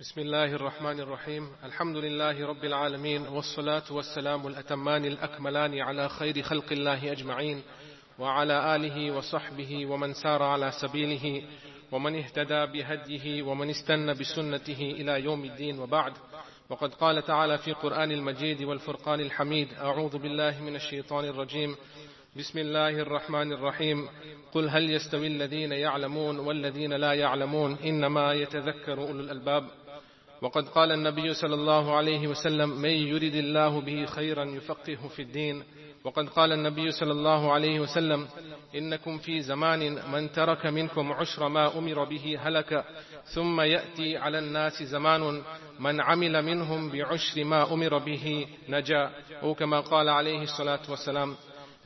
بسم الله الرحمن الرحيم الحمد لله رب العالمين والصلاة والسلام الأتمان الأكملان على خير خلق الله أجمعين وعلى آله وصحبه ومن سار على سبيله ومن اهتدى بهديه ومن استنى بسنته إلى يوم الدين وبعد وقد قال تعالى في قرآن المجيد والفرقان الحميد أعوذ بالله من الشيطان الرجيم بسم الله الرحمن الرحيم قل هل يستوي الذين يعلمون والذين لا يعلمون إنما يتذكر أولو الألباب وقد قال النبي صلى الله عليه وسلم من يرد الله به خيرا يفقهه في الدين. وقد قال النبي صلى الله عليه وسلم إنكم في زمان من ترك منكم عشر ما أمر به هلك ثم يأتي على الناس زمان من عمل منهم بعشر ما أمر به نجا. أو كما قال عليه الصلاة والسلام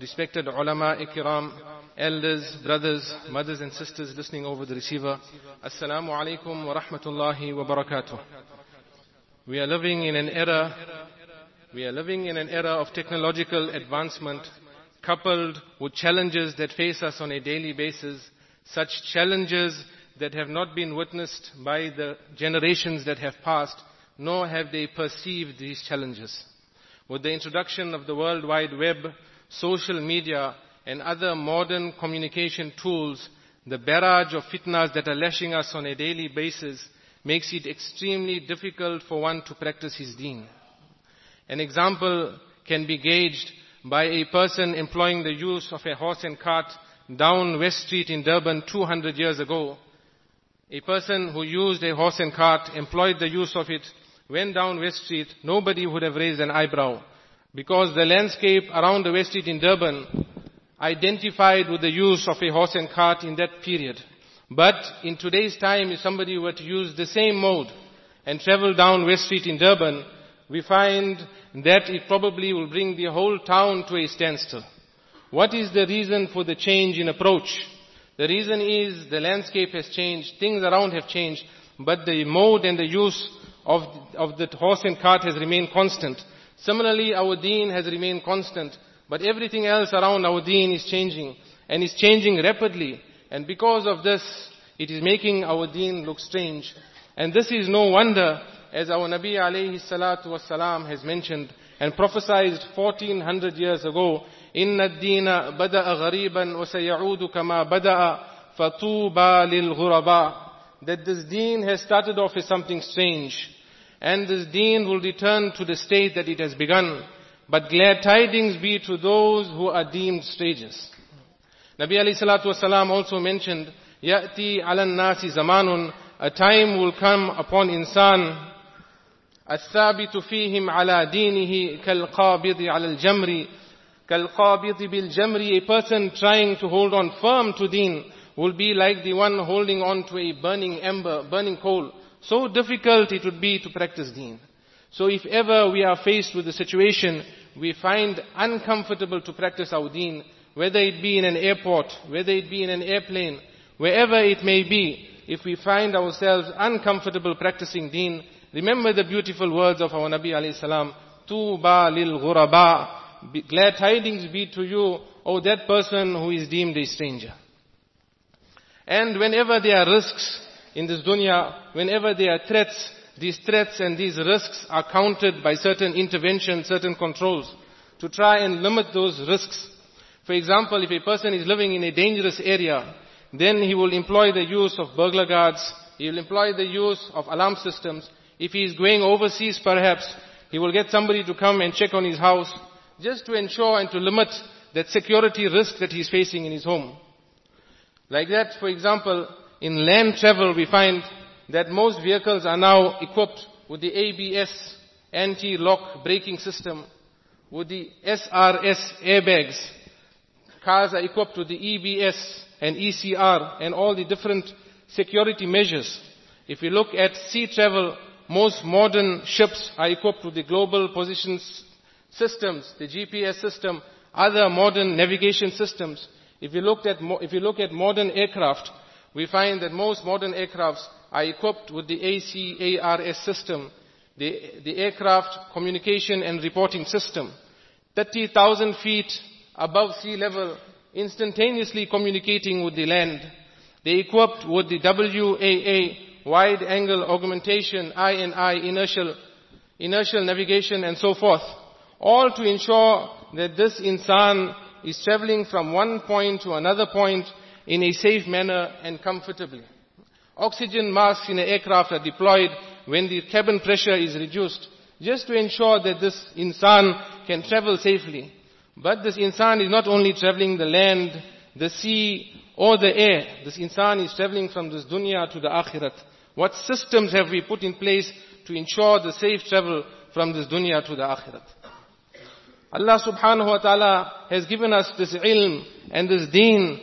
Respected ulama ikram, elders, brothers, mothers and sisters listening over the receiver. Assalamu alaikum wa rahmatullahi wa barakatuh. We are living in an era, we are living in an era of technological advancement coupled with challenges that face us on a daily basis, such challenges that have not been witnessed by the generations that have passed, nor have they perceived these challenges. With the introduction of the World Wide Web, social media, and other modern communication tools, the barrage of fitnas that are lashing us on a daily basis makes it extremely difficult for one to practice his deen. An example can be gauged by a person employing the use of a horse and cart down West Street in Durban 200 years ago. A person who used a horse and cart, employed the use of it, went down West Street, nobody would have raised an eyebrow. Because the landscape around the West Street in Durban identified with the use of a horse and cart in that period. But in today's time, if somebody were to use the same mode and travel down West Street in Durban, we find that it probably will bring the whole town to a standstill. What is the reason for the change in approach? The reason is the landscape has changed, things around have changed, but the mode and the use of, of the horse and cart has remained constant. Similarly, our deen has remained constant, but everything else around our deen is changing, and is changing rapidly. And because of this, it is making our deen look strange. And this is no wonder, as our Nabi alayhi salatu wasalam has mentioned and prophesied 1400 years ago, إِنَّ الدِّينَ بَدَأَ غَرِيبًا وَسَيَعُودُ كَمَا بَدَأَ فَطُوبَى لِلْغُرَبَاءِ That this deen has started off as something strange. And this deen will return to the state that it has begun. But glad tidings be to those who are deemed strangers. Nabi alayhi salatu wasalam also mentioned, يَأْتِي عَلَى النَّاسِ زَمَانٌ A time will come upon insan, الثابت فيهم على دينه كالقابض على الجمر كالقابض بالجمر A person trying to hold on firm to deen will be like the one holding on to a burning ember, burning coal. So difficult it would be to practice deen. So if ever we are faced with a situation we find uncomfortable to practice our deen, whether it be in an airport, whether it be in an airplane, wherever it may be, if we find ourselves uncomfortable practicing deen, remember the beautiful words of our Nabi alayhi salam, Tuba lil ghuraba, glad tidings be to you, O that person who is deemed a stranger. And whenever there are risks in this dunya, whenever there are threats, these threats and these risks are countered by certain interventions, certain controls, to try and limit those risks. For example, if a person is living in a dangerous area, then he will employ the use of burglar guards, he will employ the use of alarm systems. If he is going overseas perhaps, he will get somebody to come and check on his house, just to ensure and to limit that security risk that he is facing in his home. Like that, for example, in land travel we find that most vehicles are now equipped with the ABS anti-lock braking system, with the SRS airbags. Cars are equipped with the EBS and ECR and all the different security measures. If we look at sea travel, most modern ships are equipped with the global position systems, the GPS system, other modern navigation systems. If you, at, if you look at modern aircraft, we find that most modern aircrafts are equipped with the ACARS system, the, the aircraft communication and reporting system. 30,000 feet above sea level, instantaneously communicating with the land. They equipped with the WAA, wide angle augmentation, eye inertial, inertial navigation and so forth. All to ensure that this insan is traveling from one point to another point in a safe manner and comfortably. Oxygen masks in an aircraft are deployed when the cabin pressure is reduced, just to ensure that this insan can travel safely. But this insan is not only traveling the land, the sea, or the air. This insan is traveling from this dunya to the akhirat. What systems have we put in place to ensure the safe travel from this dunya to the akhirat? Allah subhanahu wa ta'ala has given us this ilm and this deen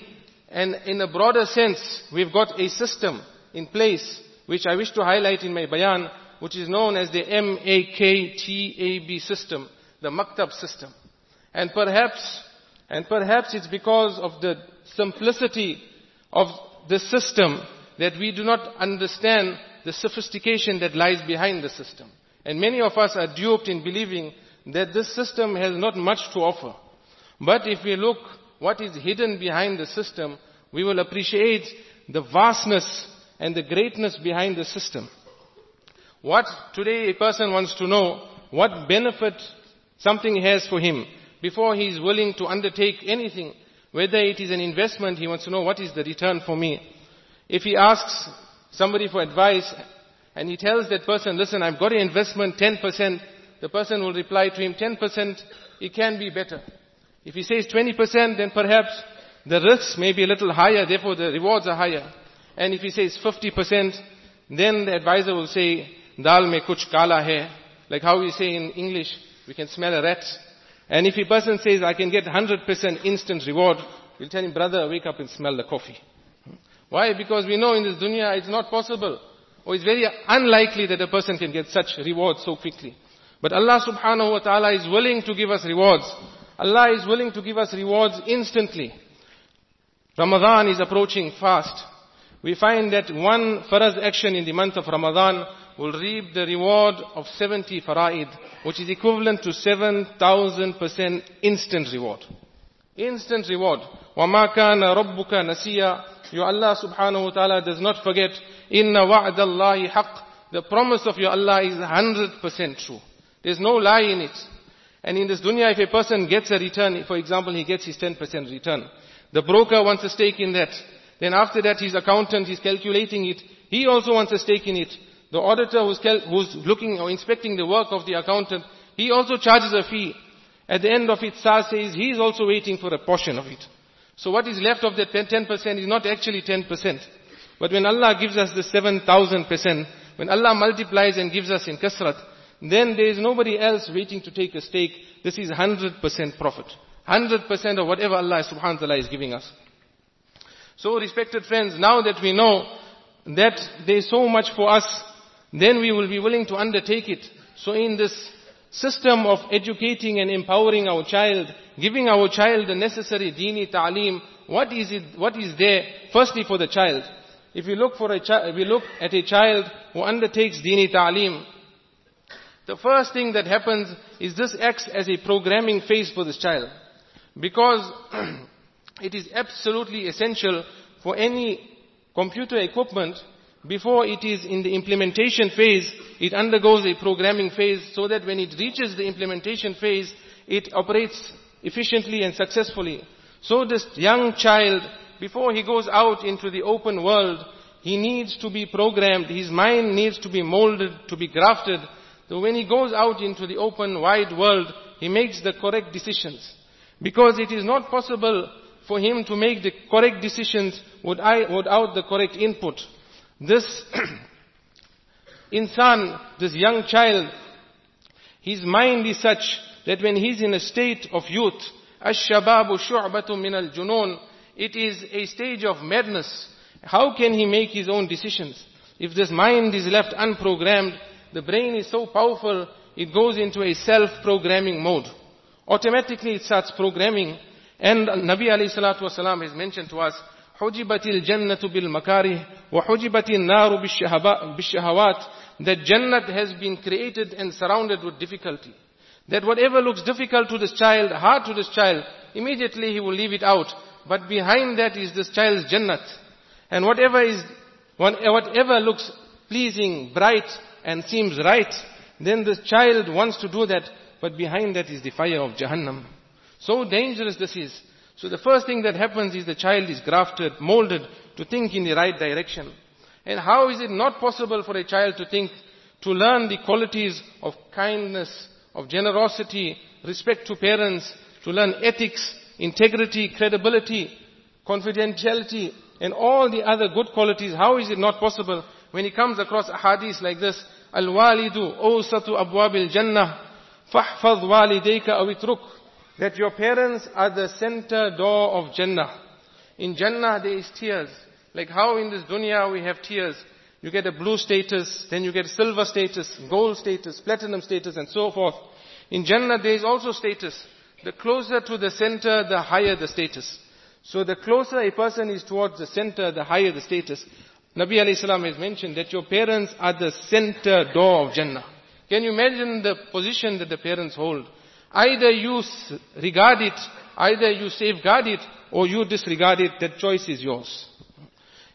and in a broader sense we've got a system in place which I wish to highlight in my bayan which is known as the M-A-K-T-A-B system, the Maktab system. And perhaps, and perhaps it's because of the simplicity of the system that we do not understand the sophistication that lies behind the system. And many of us are duped in believing that this system has not much to offer. But if we look what is hidden behind the system, we will appreciate the vastness and the greatness behind the system. What today a person wants to know, what benefit something has for him before he is willing to undertake anything, whether it is an investment, he wants to know what is the return for me. If he asks somebody for advice and he tells that person, listen, I've got an investment 10%, the person will reply to him, 10%, it can be better. If he says 20%, then perhaps the risks may be a little higher, therefore the rewards are higher. And if he says 50%, then the advisor will say, dal mein kuch kala hai. Like how we say in English, we can smell a rat. And if a person says, I can get 100% instant reward, we'll tell him, brother, wake up and smell the coffee. Why? Because we know in this dunya it's not possible. Or it's very unlikely that a person can get such rewards so quickly. But Allah subhanahu wa ta'ala is willing to give us rewards. Allah is willing to give us rewards instantly. Ramadan is approaching fast We find that one faraz action in the month of Ramadan will reap the reward of 70 fara'id, which is equivalent to 7,000% instant reward. Instant reward. وَمَا كَانَ رَبُّكَ نَسِيًّا Your Allah subhanahu wa ta'ala does not forget, إِنَّ وَعْدَ اللَّهِ حَقٍّ The promise of your Allah is 100% true. There's no lie in it. And in this dunya, if a person gets a return, for example, he gets his 10% return. The broker wants a stake in that. Then after that, his accountant is calculating it. He also wants a stake in it. The auditor who's, who's looking or inspecting the work of the accountant, he also charges a fee. At the end of it, SAR says he is also waiting for a portion of it. So what is left of that 10% is not actually 10%. But when Allah gives us the 7,000%, when Allah multiplies and gives us in kasrat, then there is nobody else waiting to take a stake. This is 100% profit. 100% of whatever Allah subhanahu wa ta'ala is giving us. So respected friends, now that we know that there is so much for us then we will be willing to undertake it. So in this system of educating and empowering our child, giving our child the necessary dini ta'aleem, what is it, what is there firstly for the child? If we look for a child, we look at a child who undertakes dini ta'aleem, the first thing that happens is this acts as a programming phase for this child. Because it is absolutely essential for any computer equipment before it is in the implementation phase, it undergoes a programming phase so that when it reaches the implementation phase, it operates efficiently and successfully. So this young child, before he goes out into the open world, he needs to be programmed, his mind needs to be molded, to be grafted. So when he goes out into the open, wide world, he makes the correct decisions. Because it is not possible for him to make the correct decisions without the correct input. This insan, this young child, his mind is such that when he's in a state of youth, ash-shababu shu'batu min al-junun, it is a stage of madness. How can he make his own decisions? If this mind is left unprogrammed, the brain is so powerful, it goes into a self-programming mode. Automatically it starts programming. And Nabi alayhi salatu wasalam has mentioned to us حجبت الجنة بالمكاره وحجبت النار بالشهوات that Jannat has been created and surrounded with difficulty. That whatever looks difficult to this child, hard to this child, immediately he will leave it out. But behind that is this child's Jannat. And whatever is, whatever looks pleasing, bright, and seems right, then the child wants to do that, but behind that is the fire of Jahannam. So dangerous this is. So the first thing that happens is the child is grafted, molded to think in the right direction. And how is it not possible for a child to think, to learn the qualities of kindness, of generosity, respect to parents, to learn ethics, integrity, credibility, confidentiality, and all the other good qualities. How is it not possible when he comes across a hadith like this? Al-walidu awsatu abwabil jannah fahfadh walidayka awitruk. That your parents are the center door of Jannah. In Jannah there is tiers. Like how in this dunya we have tiers. You get a blue status, then you get silver status, gold status, platinum status and so forth. In Jannah there is also status. The closer to the center, the higher the status. So the closer a person is towards the center, the higher the status. Nabi alayhi has mentioned that your parents are the center door of Jannah. Can you imagine the position that the parents hold? Either you regard it, either you safeguard it, or you disregard it, that choice is yours.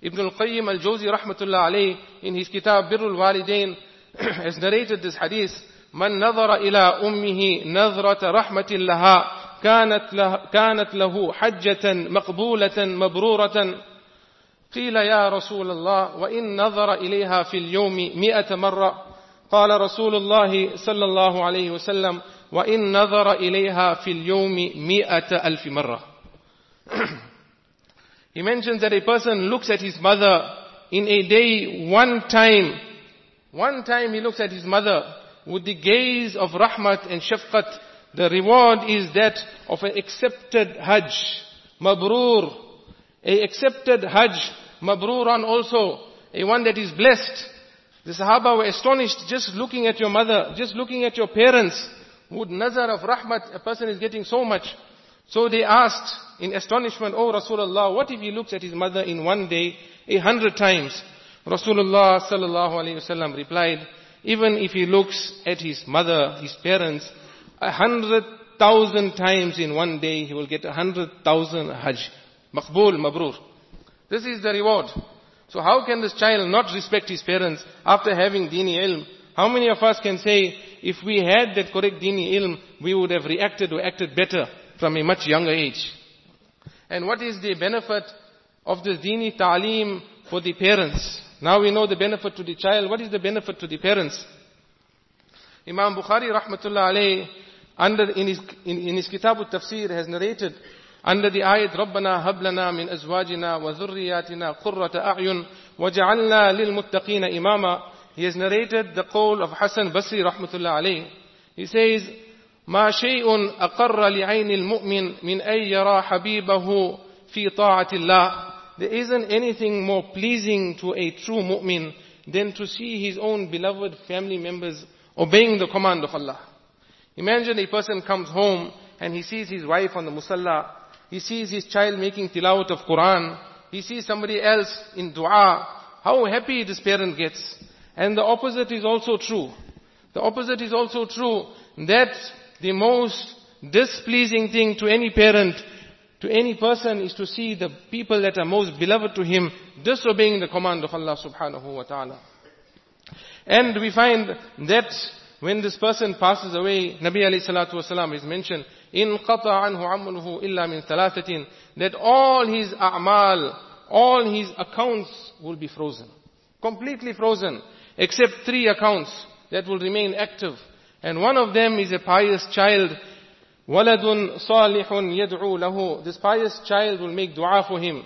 Ibn al-Qayyim al-Jawzi rahmatullah alayh, in his kitab Birrul Walidain, has narrated this hadith, من نظر إلى أمه نظرة رحمة لها كانت له, كانت له حجة مقبولة مبرورة قيل يا رسول الله وإن نظر إليها في اليوم مئة مرة قال رسول الله صلى الله عليه وسلم وإن نظر إليها في اليوم مئة ألف مرة He mentions that a person looks at his mother in a day one time. One time he looks at his mother with the gaze of rahmat and shafqat. The reward is that of an accepted hajj. Mabrur. A accepted hajj. Mabruran also. A one that is blessed. The Sahaba were astonished just looking at your mother, just looking at your parents. Would nazar of rahmat, a person is getting so much. So they asked in astonishment, Oh Rasulullah, what if he looks at his mother in one day a hundred times? Rasulullah sallallahu alayhi wasallam replied, even if he looks at his mother, his parents, a hundred thousand times in one day, he will get a hundred thousand hajj. Maqbool, mabrur. This is the reward. So how can this child not respect his parents after having dini ilm? How many of us can say, if we had that correct dini ilm, we would have reacted or acted better from a much younger age? And what is the benefit of this dini ta'aleem for the parents? Now we know the benefit to the child. What is the benefit to the parents? Imam Bukhari rahmatullah alayh, under, in his, in, in his kitab al-tafsir has narrated under the ayat ربنا هب لنا من أزواجنا وذرياتنا قرة أعين وجعلنا للمتقين إماما he has narrated the call of Hassan Basri rahmatullah alayh. He says, ما شيء أقر لعين المؤمن من أن يرى حبيبه في طاعة الله. There isn't anything more pleasing to a true mu'min than to see his own beloved family members obeying the command of Allah. Imagine a person comes home and he sees his wife on the musalla, he sees his child making tilawat of Quran, he sees somebody else in dua, how happy this parent gets. And the opposite is also true. The opposite is also true. That the most displeasing thing to any parent, to any person is to see the people that are most beloved to him disobeying the command of Allah subhanahu wa ta'ala. And we find that when this person passes away, Nabi alayhi salatu wasalam is mentioned, in qata anhu amaluhu illa min thalathatin, that all his a'mal, all his accounts will be frozen. Completely frozen except three accounts that will remain active. And one of them is a pious child. وَلَدٌ صَالِحٌ يَدْعُو لَهُ This pious child will make dua for him.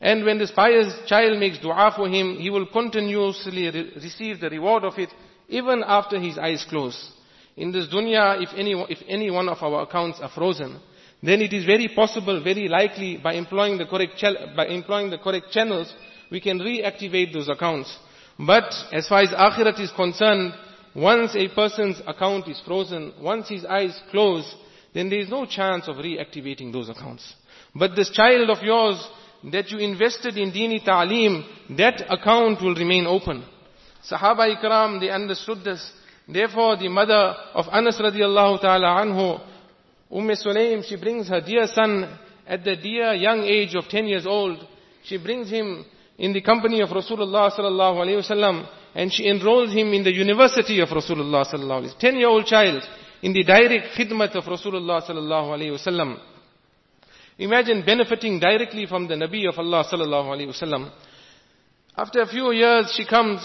And when this pious child makes dua for him, he will continuously re- receive the reward of it, even after his eyes close. In this dunya, if any, if any one of our accounts are frozen, then it is very possible, very likely, by employing the correct, by employing the correct channels, we can reactivate those accounts. But as far as akhirat is concerned, once a person's account is frozen, once his eyes close, then there is no chance of reactivating those accounts. But this child of yours that you invested in dini ta'aleem, that account will remain open. Sahaba ikram, they understood this. Therefore, the mother of Anas radiallahu ta'ala anhu, Umm Sulaim, she brings her dear son at the dear young age of 10 years old. She brings him in the company of Rasulullah sallallahu alayhi wasallam and she enrolled him in the university of Rasulullah sallallahu alaihi wasallam. Ten-year-old child in the direct khidmat of Rasulullah sallallahu alaihi wasallam. Imagine benefiting directly from the Nabi of Allah sallallahu alaihi wasallam. After a few years, she comes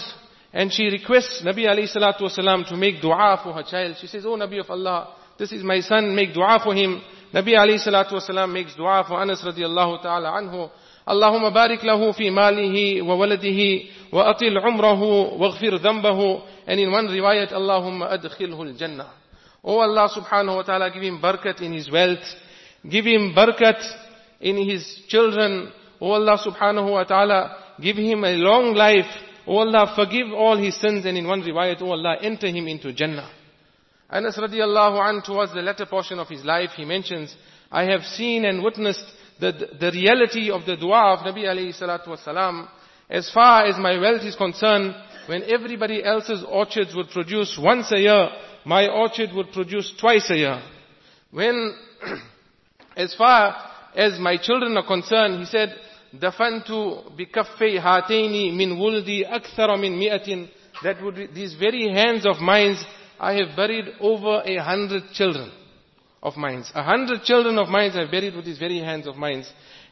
and she requests Nabi alayhi salatu wasalam to make dua for her child. She says, Oh Nabi of Allah, this is my son, make dua for him. Nabi alayhi salatu wasalam makes dua for Anas radiallahu ta'ala anhu. اللهم بارك له في ماله وولده وأطل عمره واغفر ذنبه and in one riwayat اللهم أدخله الجنة Oh Allah subhanahu wa ta'ala give him barakat in his wealth give him barakat in his children Oh Allah subhanahu wa ta'ala give him a long life Oh Allah forgive all his sins and in one riwayat Oh Allah enter him into Jannah Anas radiallahu an towards the latter portion of his life he mentions I have seen and witnessed the, the reality of the dua of Nabi alayhi salatu wasalam, as far as my wealth is concerned, when everybody else's orchards would produce once a year, my orchard would produce twice a year. When, as far as my children are concerned, he said, دفنت بكفي هاتين من ولدي أكثر من مئة that would these very hands of mine I have buried over a hundred children of mine. A hundred children of mine are buried with his very hands of mine.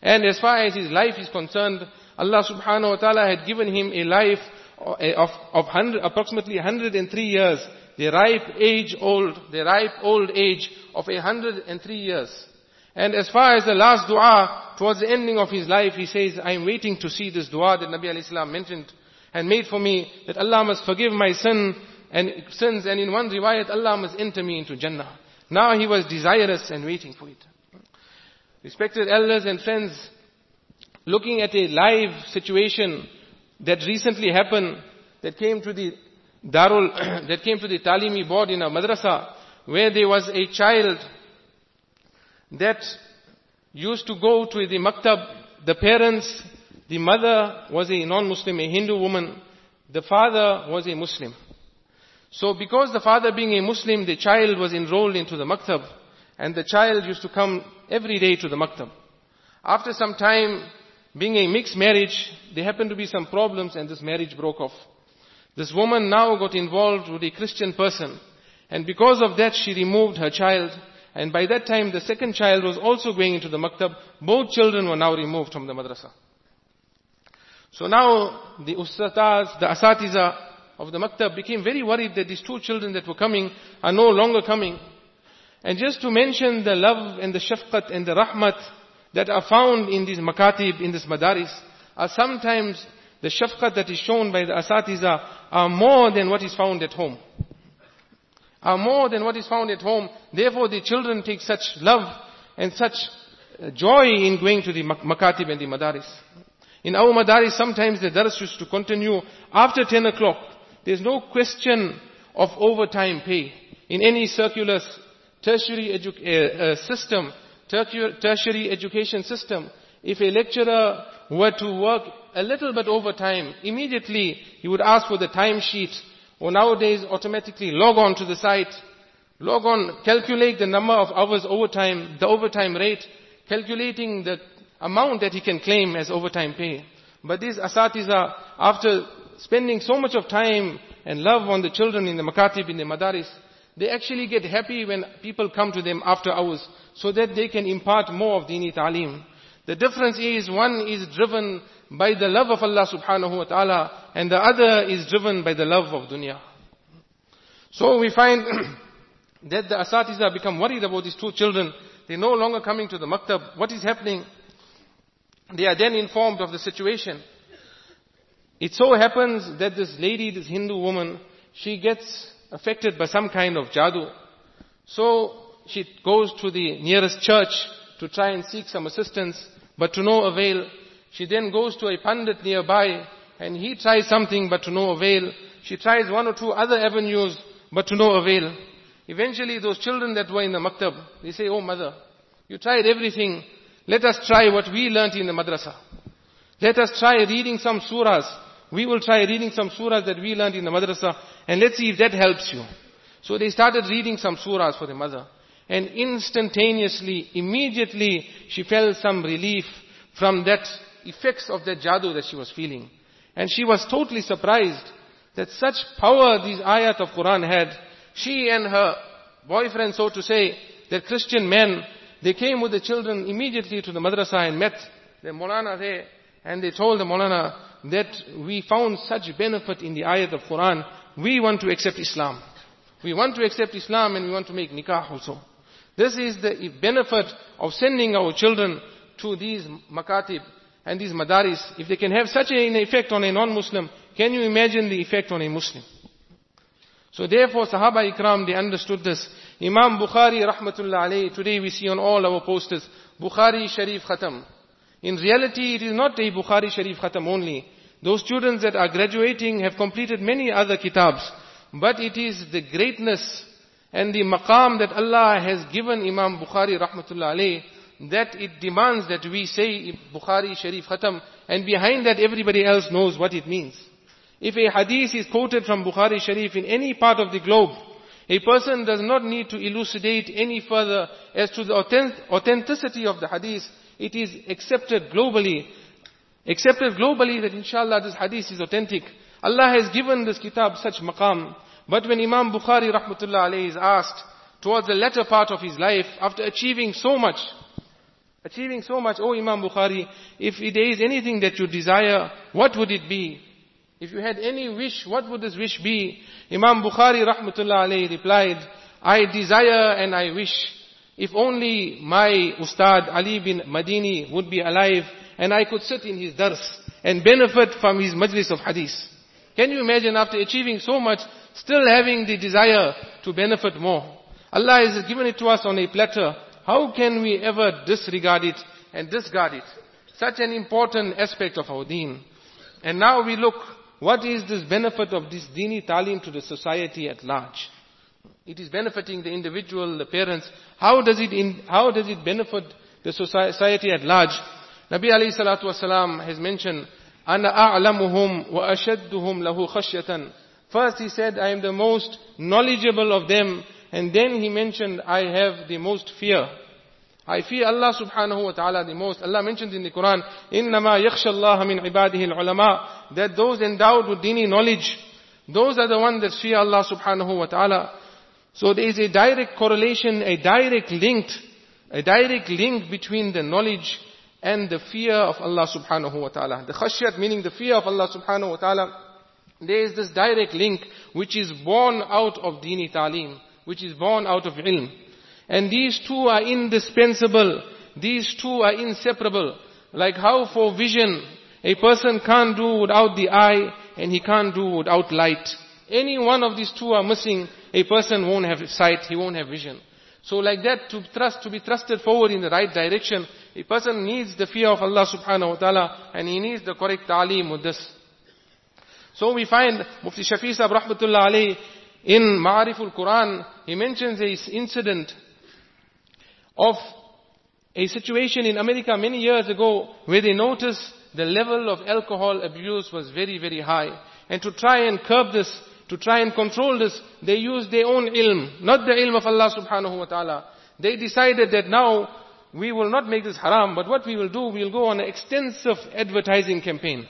And as far as his life is concerned, Allah subhanahu wa ta'ala had given him a life of, of 100, approximately 103 years. The ripe age old, the ripe old age of 103 years. And as far as the last dua, towards the ending of his life, he says, I am waiting to see this dua that Nabi alayhi mentioned and made for me, that Allah must forgive my sin and sins, and in one riwayat, Allah must enter me into Jannah. Now he was desirous and waiting for it. Respected elders and friends, looking at a live situation that recently happened, that came to the Darul, that came to the Talimi board in a madrasa, where there was a child that used to go to the maktab, the parents, the mother was a non-Muslim, a Hindu woman, the father was a Muslim. So because the father being a Muslim, the child was enrolled into the maktab, and the child used to come every day to the maktab. After some time, being a mixed marriage, there happened to be some problems and this marriage broke off. This woman now got involved with a Christian person, and because of that she removed her child, and by that time the second child was also going into the maktab. Both children were now removed from the madrasa. So now the ustatas, the asatiza, of the maktab became very worried that these two children that were coming are no longer coming. And just to mention the love and the shafqat and the rahmat that are found in these makatib, in this madaris, are sometimes the shafqat that is shown by the asatiza are more than what is found at home. Are more than what is found at home. Therefore the children take such love and such uh, joy in going to the makatib and the madaris. In our madaris, sometimes the dars used to continue after 10 o'clock. There's no question of overtime pay. In any circular tertiary edu- uh, uh, system, tertiary education system, if a lecturer were to work a little bit overtime, immediately he would ask for the timesheet, or nowadays automatically log on to the site, log on, calculate the number of hours overtime, the overtime rate, calculating the amount that he can claim as overtime pay. But these asatiza, after spending so much of time and love on the children in the makatib, in the madaris, they actually get happy when people come to them after hours so that they can impart more of dini ta'aleem. The difference is one is driven by the love of Allah subhanahu wa ta'ala and the other is driven by the love of dunya. So we find that the asatiza become worried about these two children. They're no longer coming to the maktab. What is happening? They are then informed of the situation. It so happens that this lady, this Hindu woman, she gets affected by some kind of jadoo. So she goes to the nearest church to try and seek some assistance, but to no avail. She then goes to a pandit nearby and he tries something but to no avail. She tries one or two other avenues but to no avail. Eventually those children that were in the maktab, they say, oh mother, you tried everything. Let us try what we learnt in the madrasa. Let us try reading some surahs. We will try reading some surahs that we learned in the madrasa and let's see if that helps you. So they started reading some surahs for the mother. And instantaneously, immediately, she felt some relief from that effects of that jadoo that she was feeling. And she was totally surprised that such power these ayat of Quran had. She and her boyfriend, so to say, the Christian men, they came with the children immediately to the madrasa and met the Molana there. And they told the Molana that we found such benefit in the ayat of Quran. We want to accept Islam. We want to accept Islam and we want to make nikah also. This is the benefit of sending our children to these makatib and these madaris. If they can have such an effect on a non-Muslim, can you imagine the effect on a Muslim? So therefore Sahaba Ikram, they understood this. Imam Bukhari rahmatullah alayhi, today we see on all our posters, Bukhari Sharif Khatam. In reality, it is not a Bukhari Sharif Khatam only. Those students that are graduating have completed many other kitabs. But it is the greatness and the maqam that Allah has given Imam Bukhari rahmatullah alayhi that it demands that we say Bukhari Sharif Khatam and behind that everybody else knows what it means. If a hadith is quoted from Bukhari Sharif in any part of the globe, a person does not need to elucidate any further as to the authenticity of the hadith. It is accepted globally. Accepted globally that inshallah this hadith is authentic. Allah has given this kitab such maqam. But when Imam Bukhari rahmatullah alayhi is asked towards the latter part of his life, after achieving so much, achieving so much, oh Imam Bukhari, if there is anything that you desire, what would it be? If you had any wish, what would this wish be? Imam Bukhari rahmatullah alayhi replied, I desire and I wish, if only my Ustad Ali bin Madini would be alive and I could sit in his dars and benefit from his majlis of hadith. Can you imagine after achieving so much, still having the desire to benefit more? Allah has given it to us on a platter. How can we ever disregard it and discard it? Such an important aspect of our deen. And now we look, what is this benefit of this dini talim to the society at large? It is benefiting the individual, the parents. How does it, in, how does it benefit the society at large? Nabi alayhi salatu wasalam has mentioned, أَنَا أَعْلَمُهُمْ وَأَشَدُّهُمْ لَهُ خَشْيَةً First he said, I am the most knowledgeable of them and then he mentioned, I have the most fear. I fear Allah subhanahu wa ta'ala the most. Allah mentions in the Quran, إِنَّمَا يَخْشَى اللَّهَ مِنْ عِبَادِهِ الْعُلَمَاء That those endowed with dini knowledge, those are the ones that fear Allah subhanahu wa ta'ala. So there is a direct correlation, a direct link, a direct link between the knowledge and the fear of Allah subhanahu wa ta'ala. The khashyat meaning the fear of Allah subhanahu wa ta'ala. There is this direct link which is born out of dini talim which is born out of ilm. And these two are indispensable. These two are inseparable. Like how for vision, a person can't do without the eye and he can't do without light. Any one of these two are missing, a person won't have sight, he won't have vision. So like that, to trust, to be trusted forward in the right direction, a person needs the fear of Allah subhanahu wa ta'ala and he needs the correct ta'lim with this. So we find Mufti Shafi Sahib rahmatullah alayhi in Ma'ariful Quran, he mentions a incident of a situation in America many years ago where they noticed the level of alcohol abuse was very, very high. And to try and curb this, to try and control this, they used their own ilm, not the ilm of Allah subhanahu wa ta'ala. They decided that now we will not make this haram, but what we will do, we will go on an extensive advertising campaign.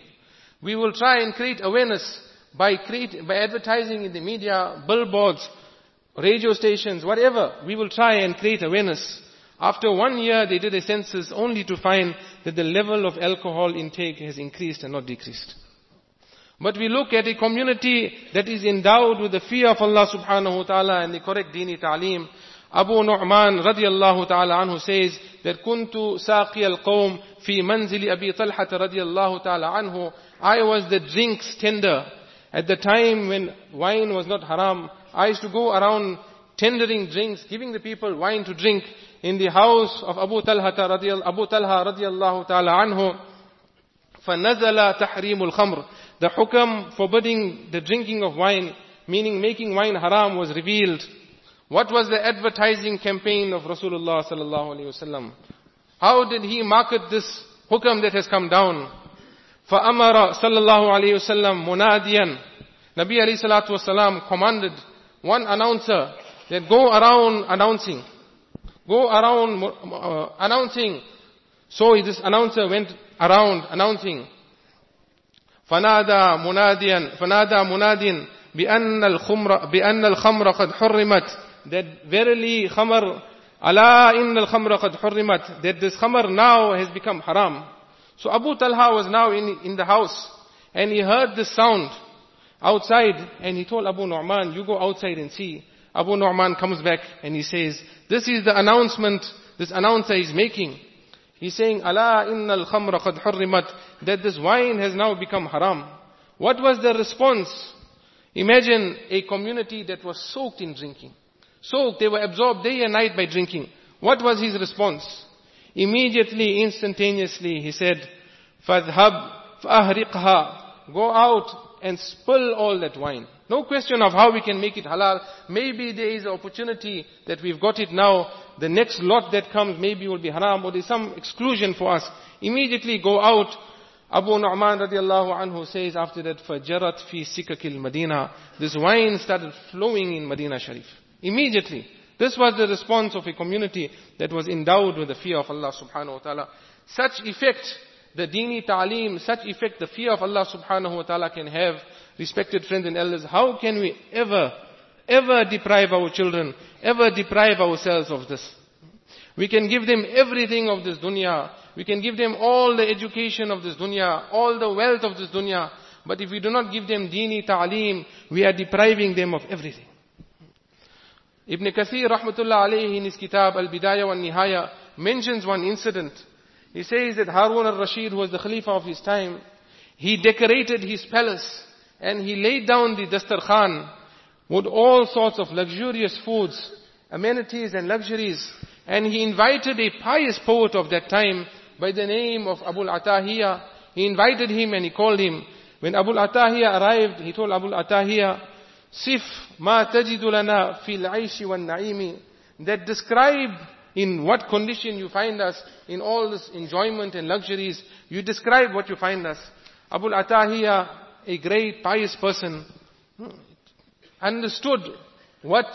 We will try and create awareness by create, by advertising in the media, billboards, radio stations, whatever, we will try and create awareness. After one year, they did a census only to find that the level of alcohol intake has increased and not decreased. But we look at a community that is endowed with the fear of Allah subhanahu wa ta'ala and the correct dini ta'aleem. Abu Nu'man radiallahu ta'ala anhu says that kuntu saqi al-qawm fi manzili Abi Talha radiallahu ta'ala anhu. I was the drinks tender at the time when wine was not haram, I used to go around tendering drinks, giving the people wine to drink in the house of Abu Talha radiallahu, Abu Talha radiallahu ta'ala anhu. فَنَزَلَ تَحْرِيمُ الْخَمْرِ The hukam forbidding the drinking of wine, meaning making wine haram was revealed. What was the advertising campaign of Rasulullah sallallahu alaihi wasallam? How did he market this hukam that has come down? فأمر صلى الله عليه وسلم مناديا Nabi alayhi salatu wasalam commanded one announcer that go around announcing. Go around uh, announcing. So this announcer went around announcing. فنادى مناديا فنادى مناد بأن الخمر بأن الخمر قد حرمت that verily ala in al khamra qad hurrimat that this khamr now has become haram so Abu Talha was now in in the house and he heard the sound outside and he told Abu Nu'man you go outside and see Abu Nu'man comes back and he says this is the announcement this announcer is making He's saying, Allah innal khamra qad hurrimat, that this wine has now become haram. What was the response? Imagine a community that was soaked in drinking. Soaked, they were absorbed day and night by drinking. What was his response? Immediately, instantaneously, he said, فَذْهَبْ فَأَهْرِقْهَا Go out and spill all that wine. No question of how we can make it halal. Maybe there is an opportunity that we've got it now. The next lot that comes maybe will be haram or there's some exclusion for us. Immediately go out. Abu Nu'man radiallahu anhu says after that, فَجَرَتْ فِي سِكَكِ الْمَدِينَةِ This wine started flowing in Medina Sharif. Immediately. This was the response of a community that was endowed with the fear of Allah subhanahu wa ta'ala. Such effect, the dini ta'aleem, such effect the fear of Allah subhanahu wa ta'ala can have respected friends and elders, how can we ever, ever deprive our children, ever deprive ourselves of this? We can give them everything of this dunya. We can give them all the education of this dunya, all the wealth of this dunya. But if we do not give them dini ta'aleem, we are depriving them of everything. Ibn Kathir rahmatullah alayhi in his kitab Al-Bidayah wa Nihaya mentions one incident. He says that Harun al-Rashid was the Khalifa of his time. He decorated his palace and he laid down the dastarkhan with all sorts of luxurious foods, amenities and luxuries. And he invited a pious poet of that time by the name of Abu Atahiyya. He invited him and he called him. When Abu Atahiyya arrived, he told Abu Atahiyya, Sif ma tajidu lana fil aishi wal na'imi. That describe in what condition you find us in all this enjoyment and luxuries. You describe what you find us. Abu Atahiyya a great pious person, hmm understood what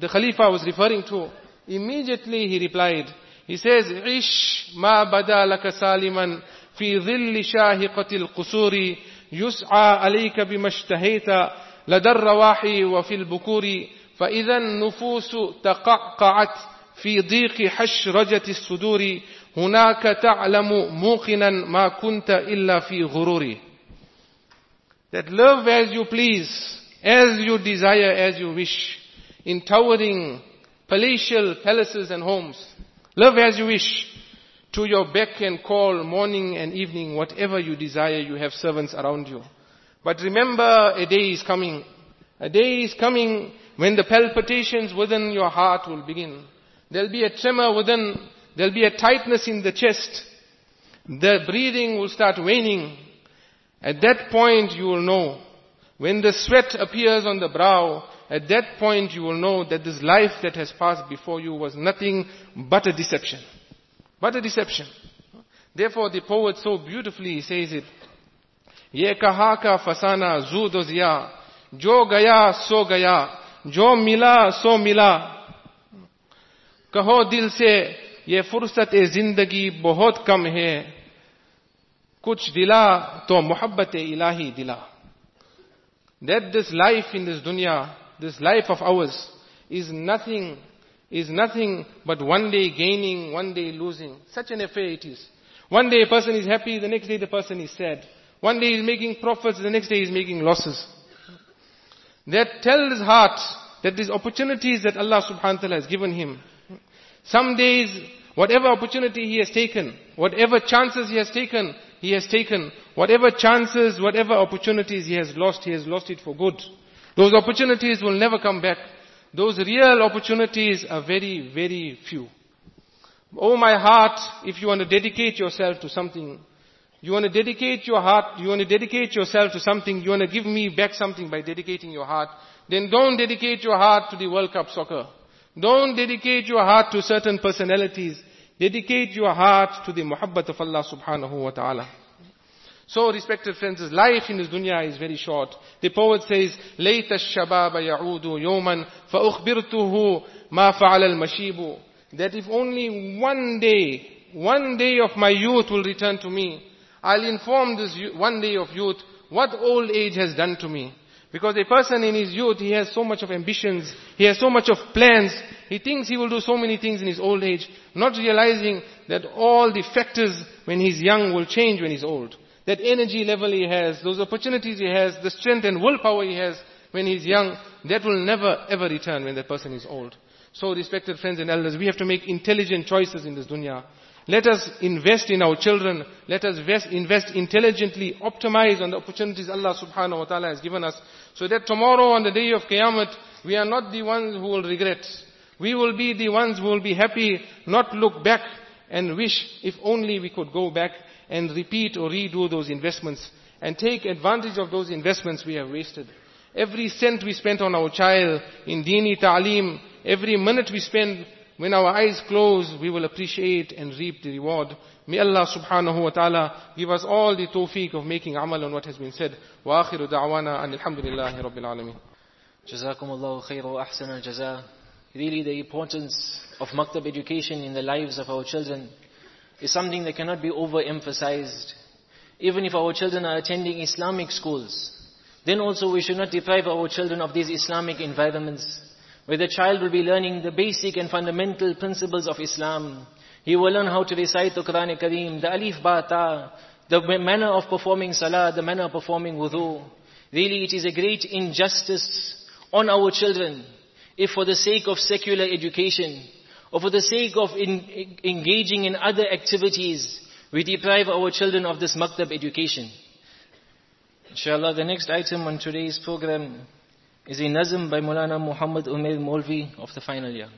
the Khalifa was referring to. Immediately he replied, he says, عِشْ مَا بَدَى لَكَ سَالِمًا فِي ظِلِّ شَاهِقَةِ الْقُصُورِ يُسْعَى عَلَيْكَ بِمَا اشْتَهَيْتَ لدى الرواحي وفي البكور فإذا النفوس تقعقعت في ضيق حشرجة الصدور هناك تعلم موقنا ما كنت إلا في غرور that live as you please, as you desire, as you wish, in towering palatial palaces and homes. Live as you wish. To your beck and call, morning and evening, whatever you desire, you have servants around you. But remember, a day is coming. A day is coming when the palpitations within your heart will begin. There'll be a tremor within, there'll be a tightness in the chest. The breathing will start waning. At that point you will know. When the sweat appears on the brow, at that point you will know that this life that has passed before you was nothing but a deception. But a deception. Therefore the poet so beautifully says it. Ye kaha ka fasana zu ziya, jo gaya so gaya, jo mila so mila. कहो दिल से ये फुर्सत जिंदगी बहुत कम है कुछ दिला तो मोहब्बत इलाही दिला that this life in this dunya this life of ours is nothing is nothing but one day gaining one day losing. Such an affair it is. One day a person is happy the next day the person is sad. One day he is making profits the next day he is making losses. That tells heart that these opportunities that Allah subhanahu wa ta'ala has given him some days whatever opportunity he has taken whatever chances he has taken he has taken. Whatever chances, whatever opportunities he has lost, he has lost it for good. Those opportunities will never come back. Those real opportunities are very, very few. Oh my heart, if you want to dedicate yourself to something, you want to dedicate your heart, you want to dedicate yourself to something, you want to give me back something by dedicating your heart, then don't dedicate your heart to the World Cup soccer. Don't dedicate your heart to certain personalities. Dedicate your heart to the muhabbat of Allah subhanahu wa ta'ala. So, respected friends, life in this dunya is very short. The poet says, لَيْتَ الشَّبَابَ يَعُودُ يَوْمًا فَأُخْبِرْتُهُ مَا فَعَلَ الْمَشِيبُ That if only one day, one day of my youth will return to me, I'll inform this one day of youth what old age has done to me. Because a person in his youth, he has so much of ambitions, he has so much of plans, he thinks he will do so many things in his old age, not realizing that all the factors when he's young will change when he's old. That energy level he has, those opportunities he has, the strength and willpower he has when he's young, that will never ever return when that person is old. So respected friends and elders, we have to make intelligent choices in this dunya. Let us invest in our children. Let us invest, invest intelligently, optimize on the opportunities Allah subhanahu wa ta'ala has given us. So that tomorrow on the day of Qiyamah, we are not the ones who will regret. We will be the ones who will be happy, not look back and wish if only we could go back and repeat or redo those investments and take advantage of those investments we have wasted. Every cent we spent on our child in dini ta'aleem, every minute we spend when our eyes close, we will appreciate and reap the reward. May Allah subhanahu wa ta'ala give us all the tawfiq of making amal on what has been said. Wa akhiru da'wana and alhamdulillahi rabbil alameen. Jazakumullahu khair wa ahsan al-jaza. Really the importance of maktab education in the lives of our children is something that cannot be overemphasized. Even if our children are attending Islamic schools, then also we should not deprive our children of these Islamic environments where the child will be learning the basic and fundamental principles of Islam. He will learn how to recite the Quran Kareem, the alif ba ta, the manner of performing salah, the manner of performing wudu. Really it is a great injustice on our children if for the sake of secular education or for the sake of in, engaging in other activities, we deprive our children of this maktab education. Inshallah, the next item on today's program is a nazm by Mulana Muhammad Umair Molvi of the final year.